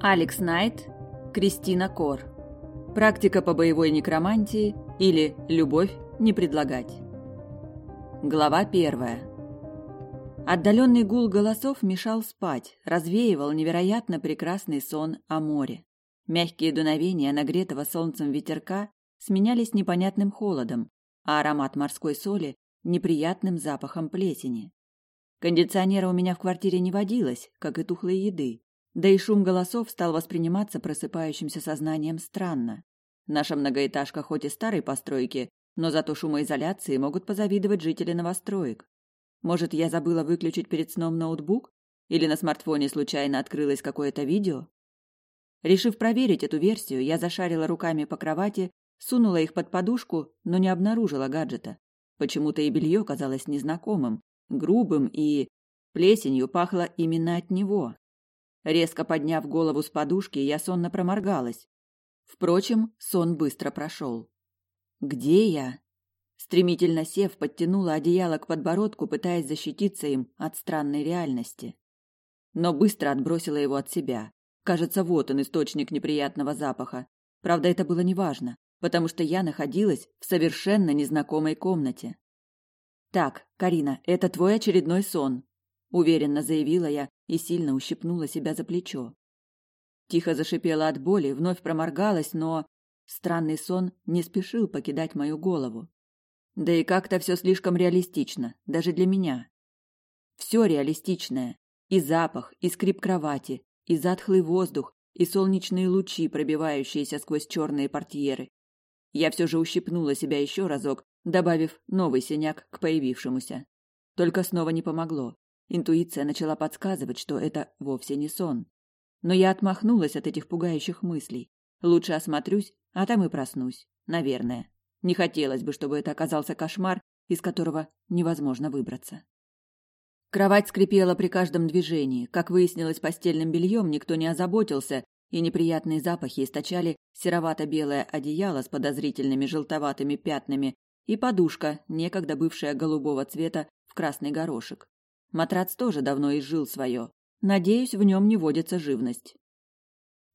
Алекс Найт, Кристина Кор. Практика по боевой некромантии или любовь не предлагать. Глава первая. Отдаленный гул голосов мешал спать, развеивал невероятно прекрасный сон о море. Мягкие дуновения нагретого солнцем ветерка сменялись непонятным холодом, а аромат морской соли – неприятным запахом плесени. Кондиционера у меня в квартире не водилось, как и тухлой еды. Да и шум голосов стал восприниматься просыпающимся сознанием странно. Наша многоэтажка хоть и старой постройки, но зато шумоизоляции могут позавидовать жители новостроек. Может, я забыла выключить перед сном ноутбук? Или на смартфоне случайно открылось какое-то видео? Решив проверить эту версию, я зашарила руками по кровати, сунула их под подушку, но не обнаружила гаджета. Почему-то и белье казалось незнакомым, грубым и... Плесенью пахло именно от него. Резко подняв голову с подушки, я сонно проморгалась. Впрочем, сон быстро прошел. «Где я?» Стремительно сев, подтянула одеяло к подбородку, пытаясь защититься им от странной реальности. Но быстро отбросила его от себя. Кажется, вот он, источник неприятного запаха. Правда, это было неважно, потому что я находилась в совершенно незнакомой комнате. «Так, Карина, это твой очередной сон», — уверенно заявила я, и сильно ущипнула себя за плечо. Тихо зашипела от боли, вновь проморгалась, но странный сон не спешил покидать мою голову. Да и как-то все слишком реалистично, даже для меня. Все реалистичное. И запах, и скрип кровати, и затхлый воздух, и солнечные лучи, пробивающиеся сквозь черные портьеры. Я все же ущипнула себя еще разок, добавив новый синяк к появившемуся. Только снова не помогло. Интуиция начала подсказывать, что это вовсе не сон. Но я отмахнулась от этих пугающих мыслей. Лучше осмотрюсь, а там и проснусь. Наверное. Не хотелось бы, чтобы это оказался кошмар, из которого невозможно выбраться. Кровать скрипела при каждом движении. Как выяснилось, постельным бельем никто не озаботился, и неприятные запахи источали серовато-белое одеяло с подозрительными желтоватыми пятнами и подушка, некогда бывшая голубого цвета, в красный горошек. Матрац тоже давно изжил свое. Надеюсь, в нем не водится живность.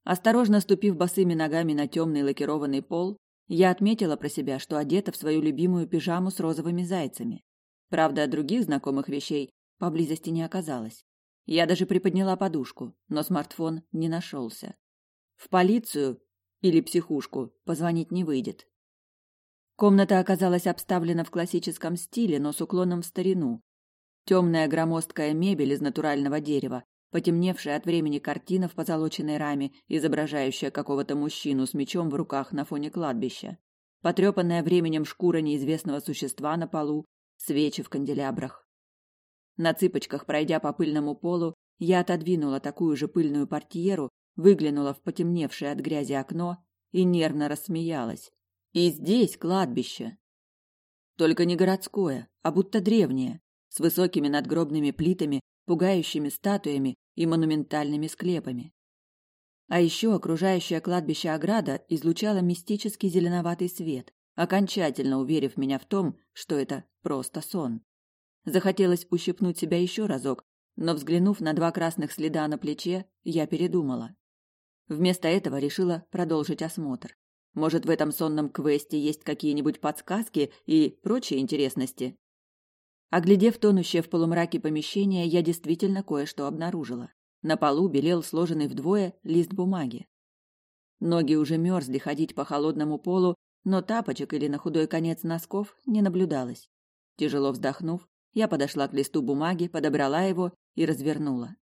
Осторожно ступив босыми ногами на темный лакированный пол, я отметила про себя, что одета в свою любимую пижаму с розовыми зайцами. Правда, других знакомых вещей поблизости не оказалось. Я даже приподняла подушку, но смартфон не нашелся. В полицию или психушку позвонить не выйдет. Комната оказалась обставлена в классическом стиле, но с уклоном в старину, Темная громоздкая мебель из натурального дерева, потемневшая от времени картина в позолоченной раме, изображающая какого-то мужчину с мечом в руках на фоне кладбища, потрепанная временем шкура неизвестного существа на полу, свечи в канделябрах. На цыпочках, пройдя по пыльному полу, я отодвинула такую же пыльную портьеру, выглянула в потемневшее от грязи окно и нервно рассмеялась. И здесь кладбище. Только не городское, а будто древнее, с высокими надгробными плитами, пугающими статуями и монументальными склепами. А еще окружающая кладбище ограда излучала мистический зеленоватый свет, окончательно уверив меня в том, что это просто сон. Захотелось ущипнуть себя еще разок, но, взглянув на два красных следа на плече, я передумала. Вместо этого решила продолжить осмотр. Может, в этом сонном квесте есть какие-нибудь подсказки и прочие интересности? Оглядев тонущее в полумраке помещение, я действительно кое-что обнаружила. На полу белел сложенный вдвое лист бумаги. Ноги уже мерзли ходить по холодному полу, но тапочек или на худой конец носков не наблюдалось. Тяжело вздохнув, я подошла к листу бумаги, подобрала его и развернула.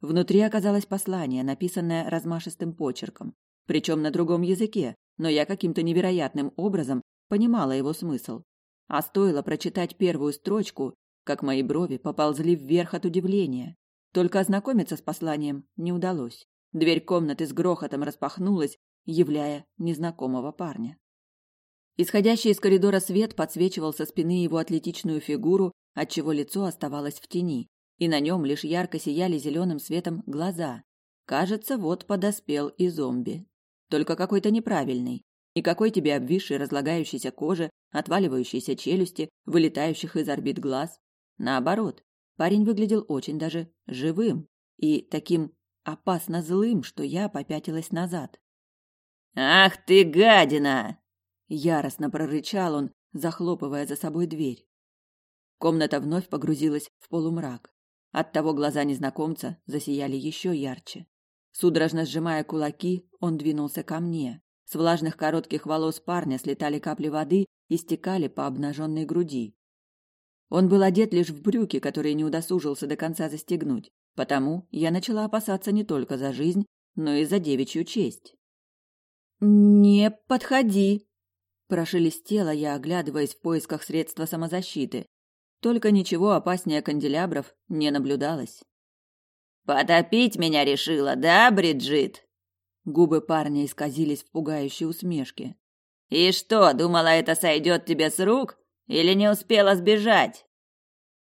Внутри оказалось послание, написанное размашистым почерком, причем на другом языке, но я каким-то невероятным образом понимала его смысл. А стоило прочитать первую строчку, как мои брови поползли вверх от удивления. Только ознакомиться с посланием не удалось. Дверь комнаты с грохотом распахнулась, являя незнакомого парня. Исходящий из коридора свет подсвечивал со спины его атлетичную фигуру, отчего лицо оставалось в тени, и на нем лишь ярко сияли зеленым светом глаза. Кажется, вот подоспел и зомби. Только какой-то неправильный. Никакой тебе обвисшей разлагающейся кожи, отваливающейся челюсти, вылетающих из орбит глаз. Наоборот, парень выглядел очень даже живым и таким опасно злым, что я попятилась назад. «Ах ты, гадина!» — яростно прорычал он, захлопывая за собой дверь. Комната вновь погрузилась в полумрак. Оттого глаза незнакомца засияли еще ярче. Судорожно сжимая кулаки, он двинулся ко мне. С влажных коротких волос парня слетали капли воды и стекали по обнаженной груди. Он был одет лишь в брюки, которые не удосужился до конца застегнуть, потому я начала опасаться не только за жизнь, но и за девичью честь. «Не подходи!» – прошелестела я, оглядываясь в поисках средства самозащиты. Только ничего опаснее канделябров не наблюдалось. «Потопить меня решила, да, Бриджит?» Губы парня исказились в пугающей усмешке. «И что, думала, это сойдет тебе с рук? Или не успела сбежать?»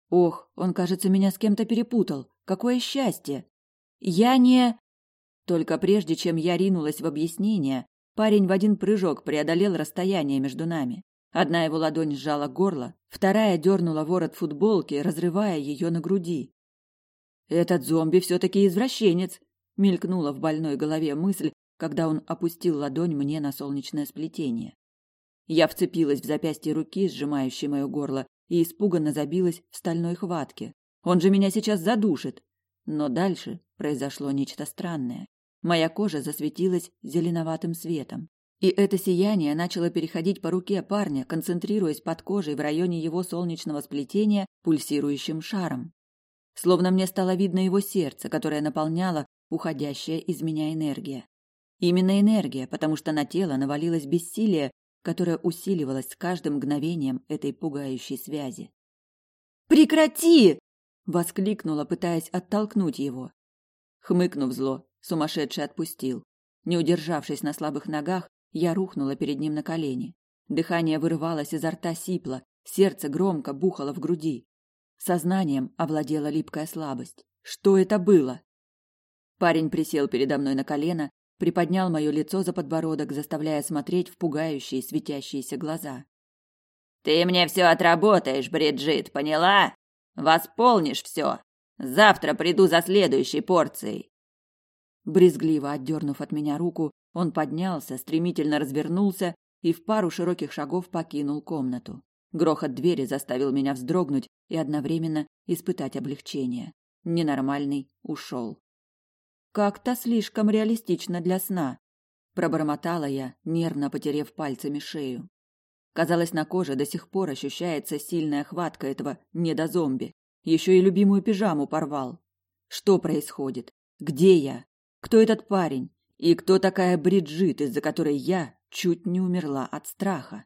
«Ох, он, кажется, меня с кем-то перепутал. Какое счастье! Я не...» Только прежде, чем я ринулась в объяснение, парень в один прыжок преодолел расстояние между нами. Одна его ладонь сжала горло, вторая дернула ворот футболки, разрывая ее на груди. «Этот зомби все-таки извращенец!» — мелькнула в больной голове мысль, когда он опустил ладонь мне на солнечное сплетение. Я вцепилась в запястье руки, сжимающей мое горло, и испуганно забилась в стальной хватке. Он же меня сейчас задушит. Но дальше произошло нечто странное. Моя кожа засветилась зеленоватым светом. И это сияние начало переходить по руке парня, концентрируясь под кожей в районе его солнечного сплетения пульсирующим шаром. Словно мне стало видно его сердце, которое наполняло уходящая из меня энергия. Именно энергия, потому что на тело навалилось бессилие, которое усиливалось с каждым мгновением этой пугающей связи. «Прекрати!» — воскликнула, пытаясь оттолкнуть его. Хмыкнув зло, сумасшедший отпустил. Не удержавшись на слабых ногах, я рухнула перед ним на колени. Дыхание вырывалось изо рта сипло, сердце громко бухало в груди. Сознанием овладела липкая слабость. Что это было? Парень присел передо мной на колено, приподнял мое лицо за подбородок, заставляя смотреть в пугающие светящиеся глаза. «Ты мне все отработаешь, Бриджит, поняла? Восполнишь все. Завтра приду за следующей порцией». Брезгливо отдернув от меня руку, он поднялся, стремительно развернулся и в пару широких шагов покинул комнату. Грохот двери заставил меня вздрогнуть и одновременно испытать облегчение. Ненормальный ушел. Как-то слишком реалистично для сна, пробормотала я, нервно потерев пальцами шею. Казалось, на коже до сих пор ощущается сильная хватка этого недозомби. Еще и любимую пижаму порвал. Что происходит? Где я? Кто этот парень? И кто такая Бриджит, из-за которой я чуть не умерла от страха?